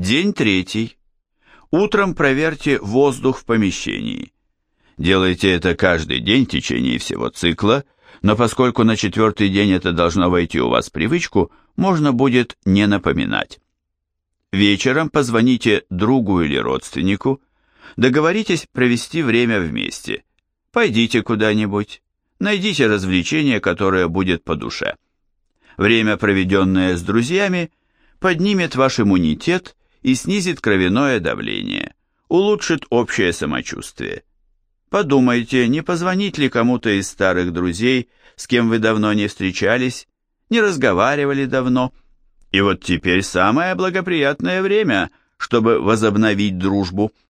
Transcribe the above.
День третий. Утром проверьте воздух в помещении. Делайте это каждый день в течение всего цикла, но поскольку на четвертый день это должно войти у вас в привычку, можно будет не напоминать. Вечером позвоните другу или родственнику, договоритесь провести время вместе. Пойдите куда-нибудь, найдите развлечение, которое будет по душе. Время, проведенное с друзьями, поднимет ваш иммунитет и снизит кровяное давление, улучшит общее самочувствие. Подумайте, не позвонить ли кому-то из старых друзей, с кем вы давно не встречались, не разговаривали давно. И вот теперь самое благоприятное время, чтобы возобновить дружбу.